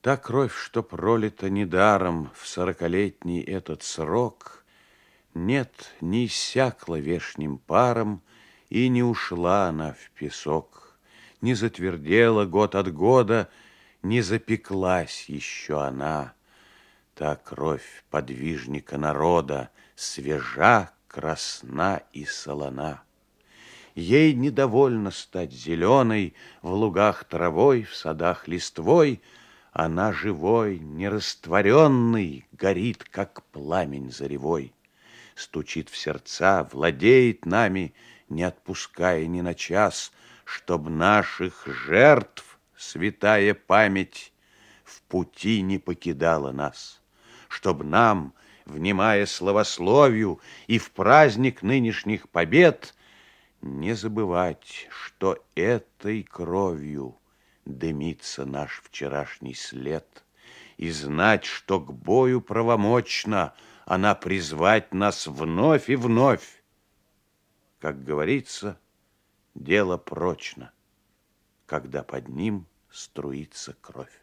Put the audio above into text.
Та кровь, что пролита недаром в сорокалетний этот срок, Нет, не иссякла вешним паром, и не ушла она в песок, Не затвердела год от года, не запеклась еще она. Та кровь подвижника народа свежа, красна и солона. Ей недовольно стать зеленой в лугах травой, в садах листвой, она живой, нерастворенный, горит, как пламень заревой. Стучит в сердца, владеет нами, не отпуская ни на час, Чтоб наших жертв святая память в пути не покидала нас, Чтоб нам, внимая словословию и в праздник нынешних побед, Не забывать, что этой кровью дымится наш вчерашний след, и знать, что к бою правомочно она призвать нас вновь и вновь. Как говорится, дело прочно, когда под ним струится кровь.